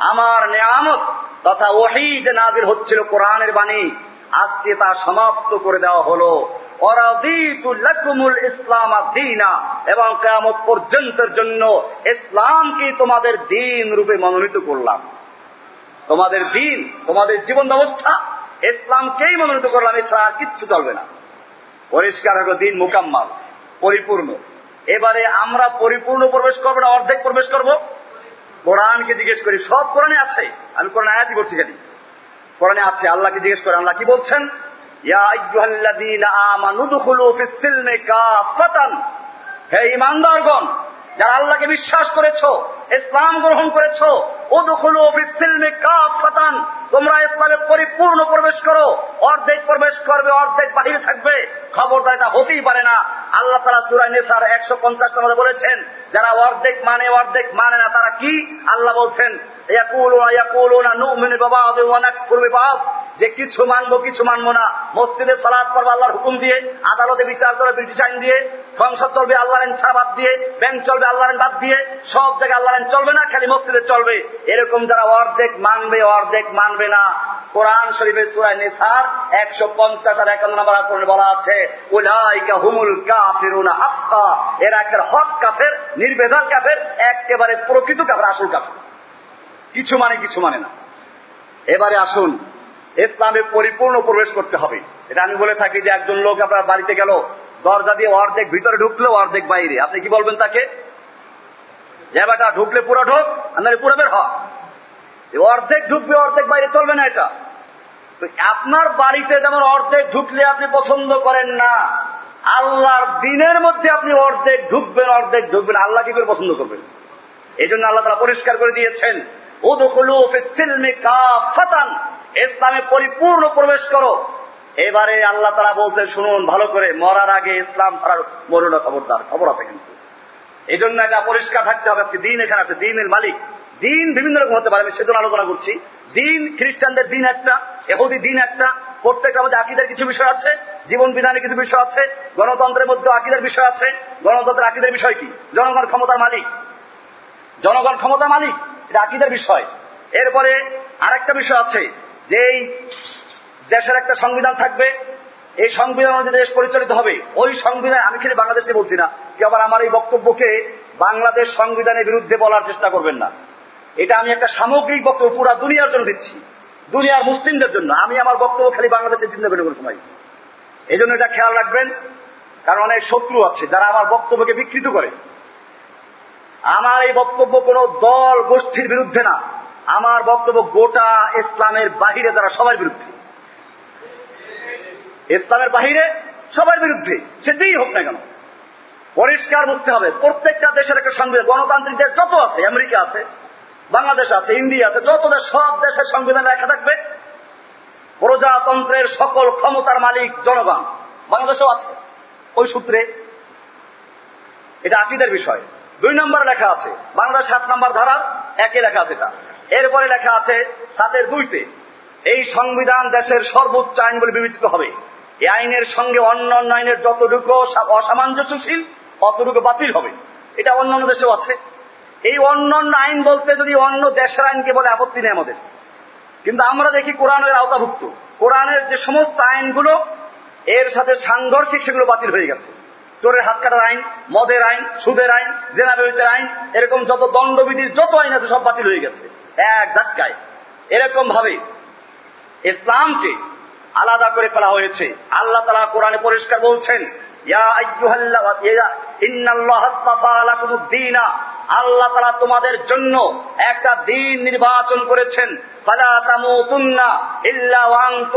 আমার নেয়ামত তথা ওহি যে নাজির হচ্ছিল কোরআনের বাণী। আজকে তা সমাপ্ত করে দেওয়া হলো। ইসলাম দিনা এবং কেয়ামত পর্যন্তের জন্য ইসলামকে তোমাদের দিন রূপে মনোনীত করলাম। তোমাদের দিন, তোমাদের জীবন ব্যবস্থা ইসলামকেই মনোনীত করলাম, এছাড়া আর কিচ্ছু চলবে না। পরিষ্কার হলো দিন মোকাম্মাল, পরিপূর্ণ। এবারে আমরা পরিপূর্ণ প্রবেশ করব না, অর্ধেক প্রবেশ করব? কোরআনকে জিজ্ঞেস করি, সব কোরআনে আছে? আমি কোরআন আয়াতই করছি খালি কোরআনে আছে, আল্লাহকে জিজ্ঞেস করে, আল্লাহ কি বলছেন? হে ইমানদারগণ যারা আল্লাহকে বিশ্বাস করেছ, ইসলাম গ্রহণ করেছ ও দখলু কাফাতান তোমরা ইসলামে পরিপূর্ণ প্রবেশ করো, অর্ধেক প্রবেশ করবে, অর্ধেক বাহিরে থাকবে। খবরদার এটা হতেই পারে না। আল্লাহ তারা সুরাই নেসার একশো পঞ্চাশটা মধ্যে বলেছেন যারা অর্ধেক মানে অর্ধেক মানে না, তারা কি? আল্লাহ বলছেন যে কিছু মানবো কিছু মানবো না। মসজিদে সালাদ করব আল্লাহর হুকুম দিয়ে, আদালতে বিচার চলবে, ব্রিটিশ আইন দিয়ে, সংসদ চলবে, আল্লাহর আইন ছাড়া বাদ দিয়ে, ব্যাংক চলবে, আল্লাহর বাদ দিয়ে, সব জায়গায় আল্লাহর চলবে না, খালি মসজিদে চলবে। এরকম যারা অর্ধেক মানবে অর্ধেক মানবে না। কোরআন শরীফের সুরায় নিসার একশো পঞ্চাশ আর একান্ন নম্বর আক্রমণে বলা আছে, উলাইকা হুমুল কাফিরুনা হাক্কা। এরা একটা হক কাফের নির্বেদাল কাফের, একেবারে প্রকৃত কাফের, আসল কাফের। কিছু মানে কিছু মানে না। এবারে আসুন, ইসলামে পরিপূর্ণ প্রবেশ করতে হবে। এটা আমি বলে থাকি যে একজন লোক আপনার বাড়িতে গেল, দরজা দিয়ে অর্ধেক ভিতরে ঢুকলো, অর্ধেক বাইরে। আপনি কি বলবেন তাকে? যে বেটা, ঢুকলে পুরো ঢোক আর পুরো বের হয় অর্ধেক ঢুকবে, অর্ধেক বাইরে চলবে না এটা। তো আপনার বাড়িতে যেমন অর্ধেক ঢুকলে আপনি পছন্দ করেন না, আল্লাহর দিনের মধ্যে আপনি অর্ধেক ঢুকবেন অর্ধেক ঢুকবেন, আল্লাহ কি করে পছন্দ করবেন? এই জন্য আল্লাহ তারা পরিষ্কার করে দিয়েছেন ইসলামে পরিপূর্ণ প্রবেশ করো। এবারে আল্লাহ তারা বলছে শুনুন, ভালো করে, মরার আগে ইসলাম ছাড়ার মরুন খবরদার, খবর আছে কিন্তু। এই জন্য এটা পরিষ্কার থাকতে হবে, আজকে দিন এখানে আছে, দিনের মালিক। দিন বিভিন্ন রকম হতে পারে, আমি সেজন্য আলোচনা করছি। দিন খ্রিস্টানদের দিন একটা এহুদি দিন একটা প্রত্যেকটা মধ্যে আকিদের কিছু বিষয় আছে, জীবন বিধানের কিছু বিষয় আছে, গণতন্ত্রের মধ্যে আকিদের বিষয় আছে। গণতন্ত্রের আকিদের বিষয় কি? জনগণ ক্ষমতার মালিক। জনগণ ক্ষমতার মালিক, এটা আকিদের বিষয়। এরপরে আরেকটা বিষয় আছে যে এই দেশের একটা সংবিধান থাকবে, এই সংবিধান অনুযায়ী দেশ পরিচালিত হবে। ওই সংবিধান, আমি খালি বাংলাদেশকে বলছি না, কেউ আবার আমার এই বক্তব্যকে বাংলাদেশ সংবিধানের বিরুদ্ধে বলার চেষ্টা করবেন না। এটা আমি একটা সামগ্রিক বক্তব্য পুরা দুনিয়ার জন্য দিচ্ছি। দুনিয়ার মুসলিমদের জন্য। আমি আমার বক্তব্য খালি বাংলাদেশে চিন্তা করি সময় এই জন্য এটা খেয়াল রাখবেন, কারণ অনেক শত্রু আছে যারা আমার বক্তব্যকে বিকৃত করে। আমার এই বক্তব্য কোন দল গোষ্ঠীর বিরুদ্ধে না। আমার বক্তব্য গোটা ইসলামের বাহিরে যারা সবার বিরুদ্ধে। ইসলামের বাহিরে সবার বিরুদ্ধে সেটাই হোক না কেন। পরিষ্কার বুঝতে হবে, প্রত্যেকটা দেশের একটা সংবিধান, গণতান্ত্রিক দেশ যত আছে, আমেরিকা আছে বাংলাদেশ আছে ইন্ডিয়া আছে, যত দেশ, সব দেশের সংবিধান লেখা থাকবে। প্রজাতন্ত্রের সকল ক্ষমতার মালিক জনগণ। বাংলাদেশেও আছে। ওই সূত্রে এটা আকিদের বিষয়। দুই নম্বর লেখা আছে, বাংলাদেশ সাত নম্বর ধারার একে লেখা আছে এটা। এরপরে লেখা আছে, সাতের দুইতে, এই সংবিধান দেশের সর্বোচ্চ আইন বলে বিবেচিত হবে। এই আইনের সঙ্গে অন্য অন্য আইনের যতটুকু অসামঞ্জস্যশীল, অতটুকু বাতিল হবে। এটা অন্যান্য দেশেও আছে। এই অন্য অন্য আইন বলতে যদি অন্য দেশের আইনকে বলে আপত্তি নেই আমাদের। কিন্তু আমরা দেখি কোরআনের আওতাভুক্ত। কোরআনের যে সমস্ত আইনগুলো, এর সাথে সাংঘর্ষিক সেগুলো বাতিল হয়ে গেছে। চোরের হাত কাটার আইন, মদের আইন, সুদের আইন, জেনা ব্যবচার আইন, এরকম যত দণ্ডবিধির যত আইন আছে সব বাতিল হয়ে গেছে। এক ধাক্কায়। এরকম ভাবে ইসলামকে আলাদা করে ফেলা হয়েছে। আল্লাহ তালা কোরআনে পরিষ্কার বলছেন আল্লাহ তালা তোমাদের জন্য একটা দিন নির্বাচন করেছেন।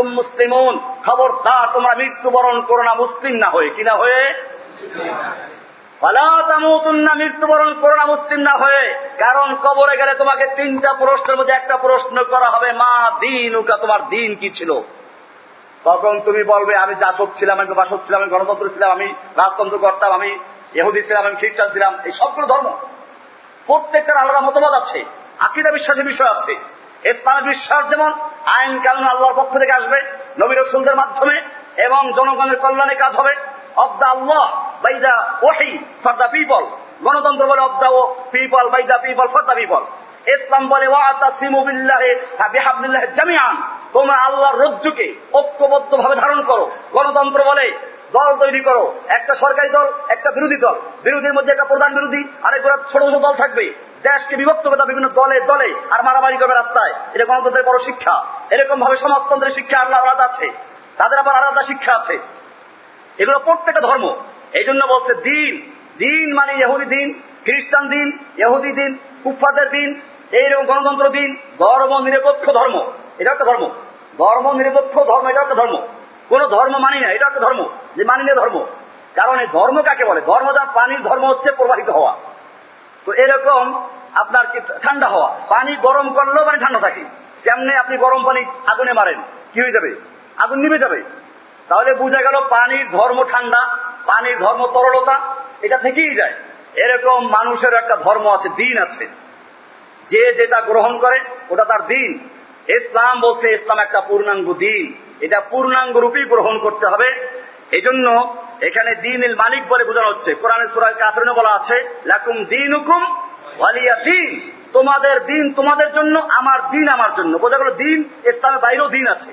মুসলিমুন। খবরদার, তোমরা মৃত্যুবরণ করো না, মুসলিম না হয়ে। কিনা হয়ে? মৃত্যুবরণ করো না, মুসলিম না হয়ে। কারণ কবরে গেলে তোমাকে তিনটা প্রশ্নের মধ্যে একটা প্রশ্ন করা হবে, মা দিন উকা তোমার দিন কি ছিল? তখন তুমি বলবে, আমি জাসক ছিলাম, আমি বাসক ছিলাম, আমি গণতন্ত্র ছিলাম, আমি রাজতন্ত্র করতাম, আমি এহুদি ছিলাম, আমি খ্রিস্টান ছিলাম। এই সবগুলো ধর্ম। প্রত্যেকটার আলাদা মতবাদ আছে, আকিদা বিশ্বাসের বিষয় আছে। ইসলামের বিশ্বাস যেমন আইন কানুন আল্লাহর পক্ষ থেকে আসবে, নবী রসুলদের মাধ্যমে, এবং জনগণের কল্যাণে কাজ হবে। Of the Allah by the ওহি ফর দ্য পিপল। গণতন্ত্র বলে of the people by the people for the people. ইসলাম বলে জামিয়ান তোমরা আল্লাহর রজ্জুকে ঐক্যবদ্ধ ভাবে ধারণ করো। গণতন্ত্র বলে দল তৈরি করো। একটা সরকারি দল, একটা বিরোধী দল। বিরোধীর মধ্যে একটা প্রধান বিরোধী আরেকগুলো ছোট ছোট দল থাকবে। দেশকে বিভক্ত করে বিভিন্ন দলে দলে, আর মারামারি করবে রাস্তায়। এটা গণতন্ত্রের বড় শিক্ষা। এরকম ভাবে সমাজতন্ত্রের শিক্ষা আল্লাহ আলাদা আছে। তাদের আবার আলাদা শিক্ষা আছে। এগুলো প্রত্যেকটা ধর্ম। এই জন্য বলছে দিন। দিন মানে ইহুদি দিন, খ্রিস্টান দিন, ইহুদি দিন কুফাদের দিন, এইরকম গণতন্ত্র দিন। ধর্ম নিরপেক্ষ ধর্ম। এটা একটা ধর্ম। ধর্ম নিরপেক্ষ ধর্ম, এটা একটা ধর্ম। কোন ধর্ম মানি না, এটা একটা ধর্ম, যে মানি না ধর্ম। কারণ এই ধর্ম কাকে বলে? ধর্ম যা, পানির ধর্ম হচ্ছে প্রবাহিত হওয়া। তো এরকম আপনার কি ঠান্ডা হওয়া। পানি গরম করলেও মানে ঠান্ডা থাকে। কেমনে আপনি গরম পানি আগুনে মারেন? কি হয়ে যাবে? আগুন নিভে যাবে। তাহলে বোঝা গেল পানির ধর্ম ঠান্ডা, পানির ধর্ম তরলতা, এটা থেকেই যায়। এরকম মানুষের একটা ধর্ম আছে, দিন আছে। যে যেটা গ্রহণ করে, ওটা তার দিন। ইসলাম বলছে, ইসলাম একটা পূর্ণাঙ্গ দিন। এটা পূর্ণাঙ্গ রূপেই গ্রহণ করতে হবে। এজন্য এখানে দিনের মালিক বলে বোঝানো হচ্ছে। কোরআনের সুরায় কাফরিনে বলা আছে, লাকুম দিন হুকুম ওয়ালিয়া দিন। তোমাদের দিন তোমাদের জন্য, আমার দিন আমার জন্য। বোঝা গেল দিন, ইসলামের বাইরেও দিন আছে।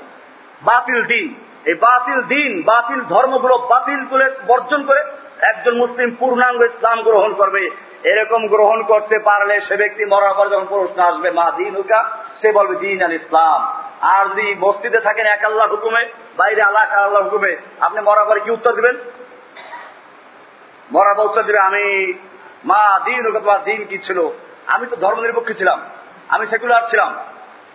বাতিল দিন। এই বাতিল দিন, বাতিল ধর্মগুলো বাতিল করে বর্জন করে একজন মুসলিম পূর্ণাঙ্গ ইসলাম গ্রহণ করবে। এরকম গ্রহণ করতে পারলে সে ব্যক্তি মরার পর যখন প্রশ্ন আসবে, মা দিন হুকা সে বলবে, দিন আল ইসলাম আর যদি মসজিদে থাকেন এক আল্লাহ হুকুমে, বাইরে আল্লাহ আল্লাহ হুকুমে, আপনি মরার পরে কি উত্তর দিবেন? পর উত্তর দিবে, আমি, মা, দিন দিন কি ছিল? আমি তো ধর্ম নিরপেক্ষ ছিলাম। আমি সেকুলার ছিলাম।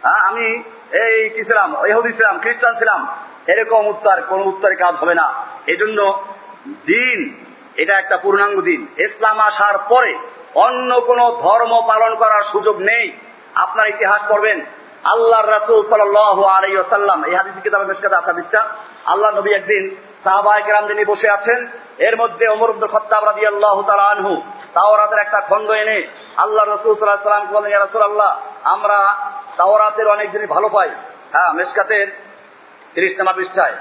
হ্যাঁ আমি এই কি ছিলাম? এহুদি ছিলাম, খ্রিস্টান ছিলাম। এরকম উত্তর, কোন উত্তরে কাজ হবে না। এজন্য দিন, এটা একটা পূর্ণাঙ্গ দিন। ইসলাম আসার পরে অন্য কোন ধর্ম পালন করার সুযোগ নেই। আপনার ইতিহাস পড়বেন আল্লাহ রাসুল সাল্লাম এই হাদিস কিতাবে বেশ কথা হাদিসটা আল্লাহ নবী একদিন সাহাবাহিক রাম যিনি বসে আছেন এর মধ্যে অমর উদ্দ খত্তাব রাজি আল্লাহ আনহু তাওরাতের একটা খন্ড এনে আল্লাহ রসুল সাল্লাহ সাল্লামকে বলেন রাসুল আল্লাহ আমরা তাওরাতের অনেক জিনিস ভালো পাই হ্যাঁ মেসকাতের তিরিশ নামা পৃষ্ঠায়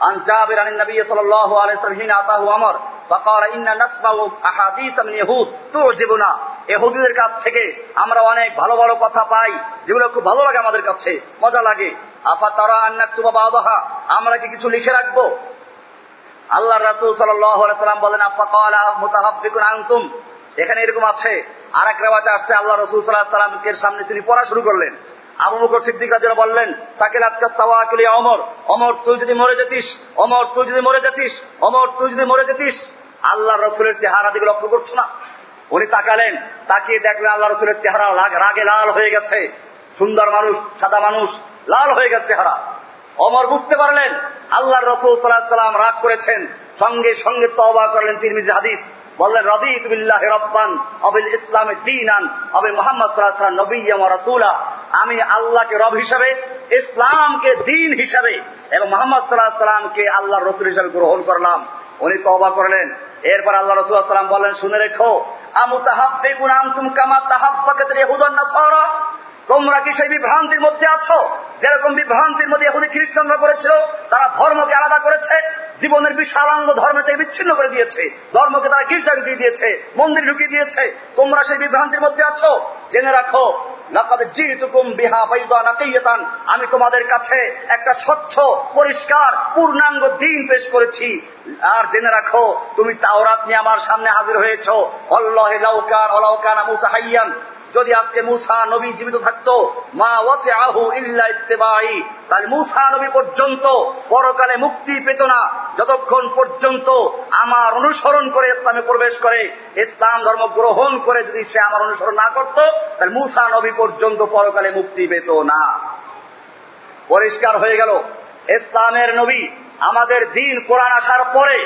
عن جابر عن النبي صلى الله عليه وسلم حين أتاه عمر فقال إن نسمع أحاديث من يهود تعجبنا এহুদিদের কাছ থেকে আমরা অনেক ভালো ভালো কথা পাই, যেগুলো খুব ভালো লাগে আমাদের কাছে, মজা লাগে। আফা তারা আন্নাক তুবা বাদহা, আমরা কি কিছু লিখে রাখব? আল্লাহ রাসুল সাল্লাম বলেন আফা কালা মুতাহাফিকুন আনতুম। এখানে এরকম আছে আর এক রেওয়াতে আসছে, আল্লাহ রসুল সাল্লাহ সাল্লামকে সামনে তিনি পড়া শুরু করলেন। আবু বকর সিদ্দিক বললেন সাকিল আতকা সাওয়াকিল অমর অমর তুই যদি মরে যেতিস অমর তুই যদি মরে যেতিস অমর তুই যদি মরে যেতিস আল্লাহ রসুলের চেহারা দিকে লক্ষ্য করছ না? উনি তাকালেন, তাকিয়ে দেখলেন আল্লাহ রসুলের চেহারা রাগে লাল হয়ে গেছে। সুন্দর মানুষ, সাদা মানুষ, লাল হয়ে গেছে চেহারা। অমর বুঝতে পারলেন আল্লাহ রসুল সাল্লাহ সাল্লাম রাগ করেছেন, সঙ্গে সঙ্গে তবা করলেন তিরমিজি হাদিস। বললেন রদিতুল্লাহ রব্বান অবিল ইসলামের দিন আন অবে মোহাম্মদ সাল্লাহ নবী রাসুলা। আমি আল্লাহকে রব হিসাবে, ইসলামকে দিন হিসাবে এবং মোহাম্মদ সাল্লাহ সাল্লামকে আল্লাহ রসুল হিসাবে গ্রহণ করলাম। উনি তবা করলেন। এরপর আল্লাহ রসুল সাল্লাম বললেন, শুনে রেখো আমু তাহাব্বেকুন আনতুম কামা নাসারা তোমরা কি সেই বিভ্রান্তির মধ্যে আছো? যেরকম বিভ্রান্তির মধ্যে এহুদি খ্রিস্টানরা করেছিল, তারা ধর্মকে আলাদা করেছে, জীবনের বিশাল অঙ্গ ধর্ম থেকে বিচ্ছিন্ন করে দিয়েছে। ধর্মকে তারা গির্জা ঢুকিয়ে দিয়েছে, মন্দির ঢুকিয়ে দিয়েছে। তোমরা সেই বিভ্রান্তির মধ্যে আছো? জেনে রাখো আমি তোমাদের কাছে একটা স্বচ্ছ, পরিষ্কার, পূর্ণাঙ্গ দিন পেশ করেছি। আর জেনে রাখো, তুমি তাওরাত নিয়ে আমার সামনে হাজির হয়েছ। অল্লাহ যদি আজকে মুসা নবী জীবিত থাকতো, মা ওয়াসে আহু ইল্লা ইত্তেবাই তাহলে মুসা নবী পর্যন্ত পরকালে মুক্তি পেত না। যতক্ষণ পর্যন্ত আমার অনুসরণ করে ইসলামে প্রবেশ করে, ইসলাম ধর্ম গ্রহণ করে যদি সে আমার অনুসরণ না করত, তাহলে মুসা নবী পর্যন্ত পরকালে মুক্তি পেত না। পরিষ্কার হয়ে গেল, ইসলামের নবী আমাদের দিন কোরআন আসার পরে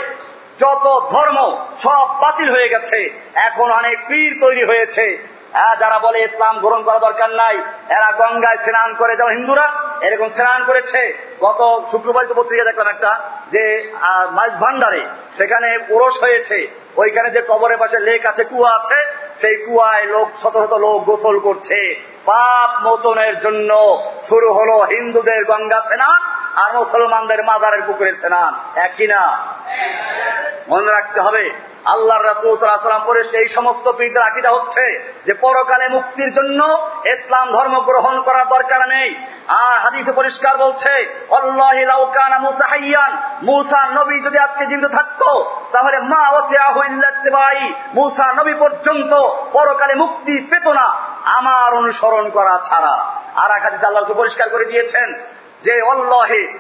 যত ধর্ম সব বাতিল হয়ে গেছে, এখন অনেক পীর তৈরি হয়েছে। হ্যাঁ যারা বলে ইসলাম গ্রহণ করা দরকার নাই, এরা গঙ্গায় স্নান করে, যেমন হিন্দুরা এরকম স্নান করেছে। গত শুক্রবার পত্রিকা দেখলাম একটা, যে মাছ ভান্ডারে সেখানে ওরস হয়েছে। ওইখানে যে কবরের পাশে লেক আছে, কুয়া আছে, সেই কুয়ায় লোক, শত শত লোক গোসল করছে। পাপ মোচনের জন্য শুরু হলো হিন্দুদের গঙ্গা স্নান আর মুসলমানদের মাদারের পুকুরে স্নান। এক কিনা মনে রাখতে হবে। আল্লাহ রাসুলাম এই সমস্ত পীরদের আকিদা হচ্ছে যে পরকালে মুক্তির জন্য ইসলাম ধর্ম গ্রহণ করার দরকার নেই। আর হাদিসে পরিষ্কার বলছে মুসা নবী যদি আজকে জীবিত থাকতো, তাহলে মা ওসিয়াহুল্লাই মুসা নবী পর্যন্ত পরকালে মুক্তি পেত না। আমার অনুসরণ করা ছাড়া। আর এক হাদিস আল্লাহ পরিষ্কার করে দিয়েছেন যে অল্লাহে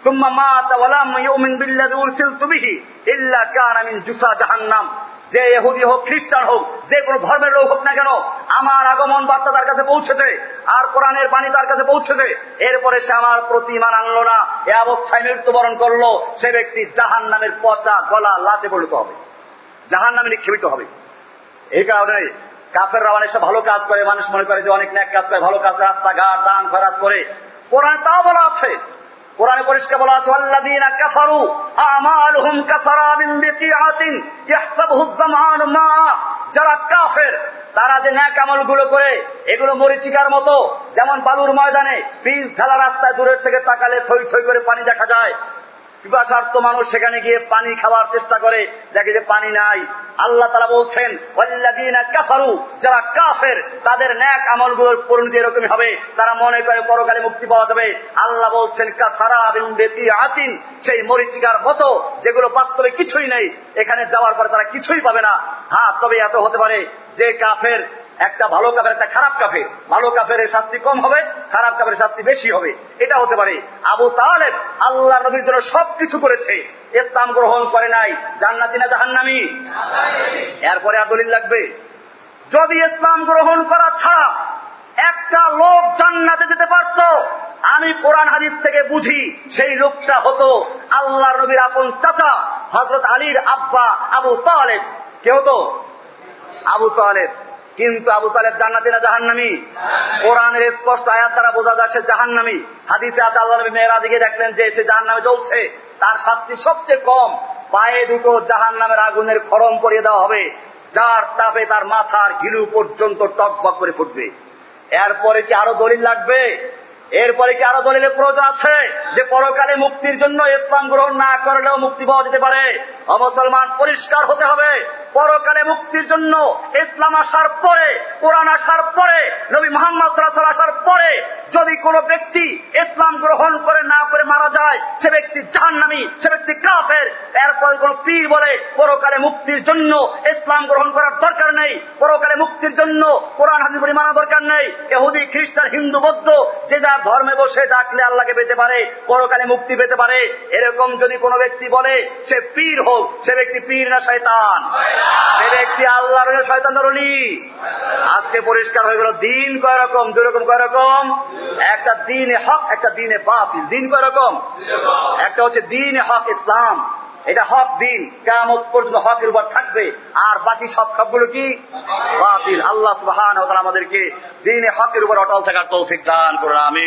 ثم مات ولم يؤمن بالذي ارسلت به الا كان من جسا جهنم যে এহুদি হোক খ্রিস্টান হোক যে কোনো ধর্মের লোক হোক না কেন আমার আগমন বার্তা তার কাছে পৌঁছেছে আর কোরআনের বাণী তার কাছে পৌঁছেছে এরপরে সে আমার প্রতিমান আনলো না এ অবস্থায় মৃত্যুবরণ করলো সে ব্যক্তি জাহান নামের পচা গলা লাচে পরিণত হবে জাহান নামে নিক্ষেপিত হবে এই কারণে কাফেররা অনেক সব ভালো কাজ করে মানুষ মনে করে যে অনেক ন্যাক কাজ করে ভালো কাজ রাস্তাঘাট দান খরাত করে কোরআন তাও বলা আছে কোরআনে পরিষ্কার বলা আছে, আল্লাযীনা কাফারু আমালুহুম কাসারাবিন বিকিআতিন ইয়াহসাবুহু যামান মা যারা কাফের, তারা যে ন্যাক আমলগুলো করে, এগুলো মরিচিকার মতো, যেমন বালুর ময়দানে বীজ ঢালা রাস্তায় দূরের থেকে তাকালে থই থই করে পানি দেখা যায়। পিপাসার্থ মানুষ সেখানে গিয়ে পানি খাওয়ার চেষ্টা করে, দেখে যে পানি নাই। আল্লাহ তারা বলছেন যারা কাফের, তাদের ন্যাক আমলগুলোর পরিণতি এরকমই হবে। তারা মনে করে পরকালে মুক্তি পাওয়া যাবে। আল্লাহ বলছেন আতিন সেই মরিচিকার মতো, যেগুলো বাস্তবে কিছুই নেই, এখানে যাওয়ার পরে তারা কিছুই পাবে না। হ্যাঁ তবে এত হতে পারে, যে কাফের একটা ভালো কাফের, একটা খারাপ কাফের। ভালো কাফের শাস্তি কম হবে, খারাপ কাফের শাস্তি বেশি হবে। এটা হতে পারে। আবু তাহলে আল্লাহ নবীর জন্য সবকিছু করেছে। ইসলাম গ্রহণ করে নাই। জান্নাতি না জাহান্নামি? এরপরে আর দলিল লাগবে। যদি ইসলাম গ্রহণ করা ছাড়া একটা লোক জান্নাতে যেতে পারত, আমি কোরআন হাদিস থেকে বুঝি সেই লোকটা হতো আল্লাহ নবীর আপন চাচা হজরত আলীর আব্বা আবু তালেব। কে হতো? আবু তালেব। কিন্তু আবু তালেব জান্নাতি না জাহান্নামি? কোরআনের স্পষ্ট আয়াত দ্বারা বোঝা যায় সে জাহান্নামি। হাদিসে আছে আল্লাহ নবী মেয়েরা দিকে দেখলেন যে সে জাহান্নামে চলছে তার শাস্তি সবচেয়ে কম। পায়ে দুটো জাহান নামের আগুনের খরম করিয়ে দেওয়া হবে। যার তাপে তার মাথার গিলু পর্যন্ত টকবক করে ফুটবে। এরপরে কি আরও দলিল লাগবে? এরপরে কি আরও দলিলের প্রয়োজন আছে? যে পরকালে মুক্তির জন্য ইসলাম গ্রহণ না করলেও মুক্তি পাওয়া যেতে পারে। অমুসলমান পরিষ্কার হতে হবে। পরকালে মুক্তির জন্য ইসলাম আসার পরে, কোরআন আসার পরে, নবী মোহাম্মদ সাল্লাহ আসার পরে যদি কোনো ব্যক্তি ইসলাম গ্রহণ করে না করে মারা যায়, সে ব্যক্তি জাহান্নামি, সে ব্যক্তি কাফের, এরপরে কোন পীর বলে পরকালে মুক্তির জন্য ইসলাম গ্রহণ করার দরকার নেই, পরকালে মুক্তির জন্য কোরআন হাজির করে মানা দরকার নেই। এহুদি খ্রিস্টান, হিন্দু, বৌদ্ধ, যে যার ধর্মে বসে ডাকলে আল্লাহকে পেতে পারে, পরকালে মুক্তি পেতে পারে। এরকম যদি কোনো ব্যক্তি বলে সে পীর হোক সে ব্যক্তি পীর না শয়তান? সে ব্যক্তি আল্লাহর শয়তান ধরলি আজকে পরিষ্কার হয়ে গেল দিন কয় রকম দুই রকম কয় রকম? একটা দিনে হক একটা দিনে বাতিল। দিন কয় রকম? একটা হচ্ছে দিনে হক ইসলাম। এটা হক দিন কেমন পর্যন্ত হকের উপর থাকবে। আর বাকি সব সবগুলো কি? বাতিল। আল্লাহ সুবহান আমাদেরকে দিনে হকের উপর অটল থাকার তৌফিক দান করুন আমি